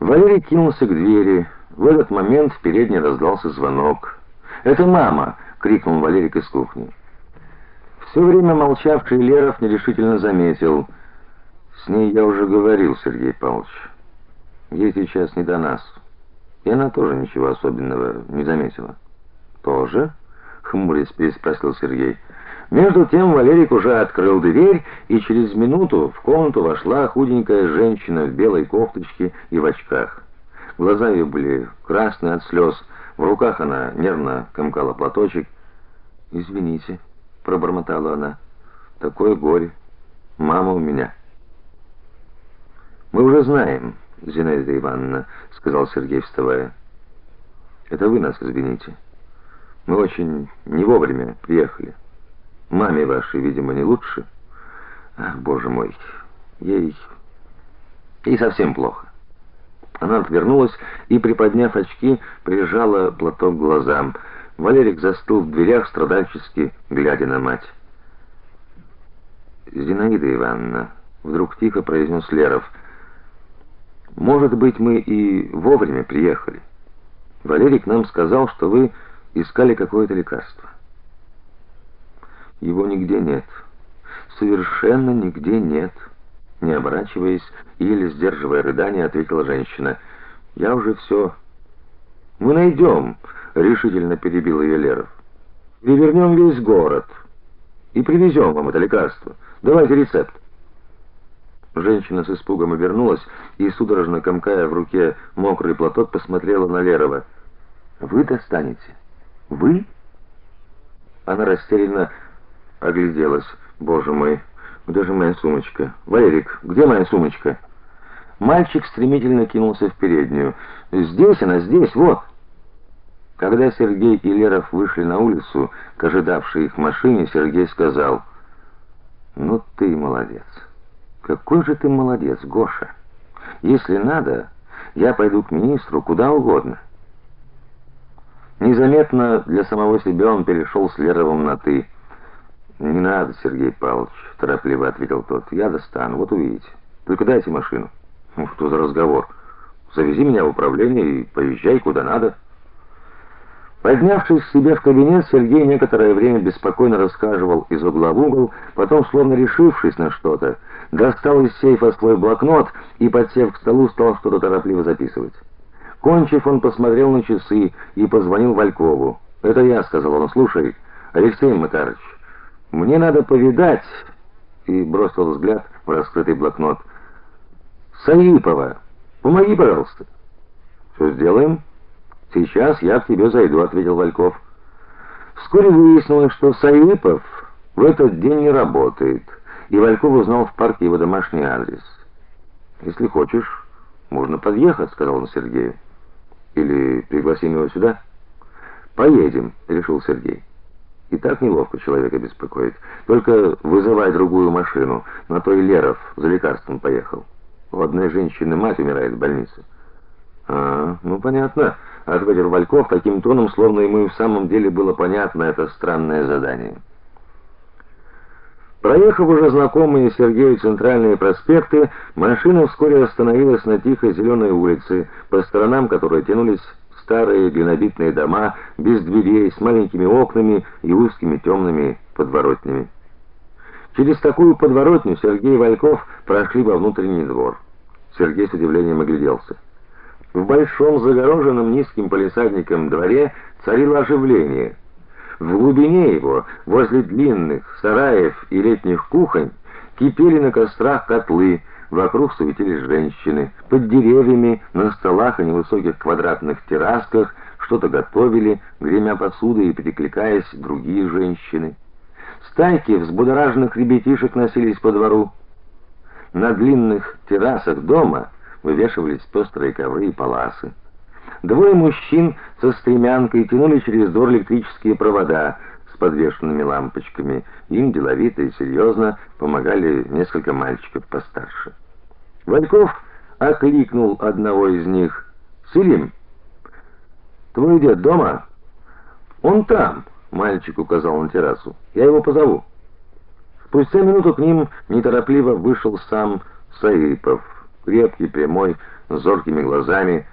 Валерий кинулся к двери. В этот момент в передней раздался звонок. "Это мама!" крикнул Валерик из кухни. Все время молчавший Леров нерешительно заметил: "С ней я уже говорил, Сергей Павлович. Ей сейчас не до нас". И она тоже ничего особенного не заметила. "Тоже?" хмурясь переспросил Сергей. Между тем Валерик уже открыл дверь, и через минуту в комнату вошла худенькая женщина в белой кофточке и в очках. Глаза ее были красные от слез, в руках она нервно комкала платочек. "Извините", пробормотала она. "Такое горе. Мама у меня". "Мы уже знаем, Зинаида Ивановна", сказал Сергей, вставая. "Это вы нас извините. Мы очень не вовремя приехали". Маме вашей, видимо, не лучше. Ах, боже мой. Ей ей совсем плохо. Она отвернулась и, приподняв очки, прижала платок к глазам. Валерик застыл в дверях, страдальчески глядя на мать. Зинаида Ивановна, вдруг тихо произнес Леров. Может быть, мы и вовремя приехали. Валерик нам сказал, что вы искали какое-то лекарство. Его нигде нет. Совершенно нигде нет. Не оборачиваясь или сдерживая рыдания, ответила женщина. Я уже все. Мы найдем», — решительно перебил ее Леров. Перевернем весь город и привезем вам это лекарство. Давайте рецепт. Женщина с испугом обернулась и судорожно комкая в руке мокрый платок, посмотрела на Лерова. Вы достанете? Вы? Она растерянно огляделась. Боже мой, где же моя сумочка? Валерик, где моя сумочка? Мальчик стремительно кинулся в переднюю. Здесь она, здесь, вот. Когда Сергей и Леров вышли на улицу к ожидавшей их машине, Сергей сказал: "Ну ты молодец. Какой же ты молодец, Гоша. Если надо, я пойду к министру куда угодно". Незаметно для самого себя он перешел с Леровым на ты. Не надо, Сергей Павлович, торопливо ответил тот. Я достану, вот увидите. Только дайте машину. Ну, что за разговор? Завези меня в управление и поезжай куда надо. Поднявшись к себе в кабинет, Сергей некоторое время беспокойно рассказывал из угла в угол, потом, словно решившись на что-то, достал из сейфа свой блокнот и, подсев к столу, стал что-то торопливо записывать. Кончив, он посмотрел на часы и позвонил Валькову. "Это я", сказал он. "Слушай, Алексей Макарович, мне надо повидать и бросил взгляд в раскрытый блокнот. Саипова, помоги, пожалуйста. Что сделаем? Сейчас я к тебе зайду, ответил Вальков. Вскоре выяснилось, что Саипов в этот день не работает, и Вальков узнал в парке его домашний адрес. Если хочешь, можно подъехать, сказал он Сергею. Или пригласим его сюда? Поедем, решил Сергей. И так неловко человека беспокоить. Только вызывай другую машину. На той Леров за лекарством поехал. У одной женщины мать умирает в больнице. А, ну понятно, ответил Вальков таким тоном, словно ему и в самом деле было понятно это странное задание. Проехав уже знакомые Сергею центральные проспекты, машина вскоре остановилась на тихой зеленой улице, по сторонам которой тянулись старые глинобитные дома без дверей, с маленькими окнами и узкими темными подворотнями. Через такую подворотню Сергей Вальков прошли во внутренний двор. Сергей с удивлением огляделся. В большом загороженном низким палисадником дворе царило оживление. В глубине его, возле длинных сараев и летних кухонь, кипели на кострах котлы, Вокруг суетились женщины. Под деревьями, на столах и невысоких квадратных террасках что-то готовили, гремя посудой и перекликаясь другие женщины. Стайки взбудораженных ребятишек носились по двору. На длинных террасах дома вывешивались пестрые ковры и паласы. Двое мужчин со стремянкой тянули через двор электрические провода с подвешенными лампочками. Им деловито и серьезно помогали несколько мальчиков постарше. Вальков окликнул одного из них. "Селим, твой дед дома?" "Он там", мальчик указал на террасу. "Я его позову". Спустя минуту к ним неторопливо вышел сам Саипов. крепкий, прямой, с зоркими глазами,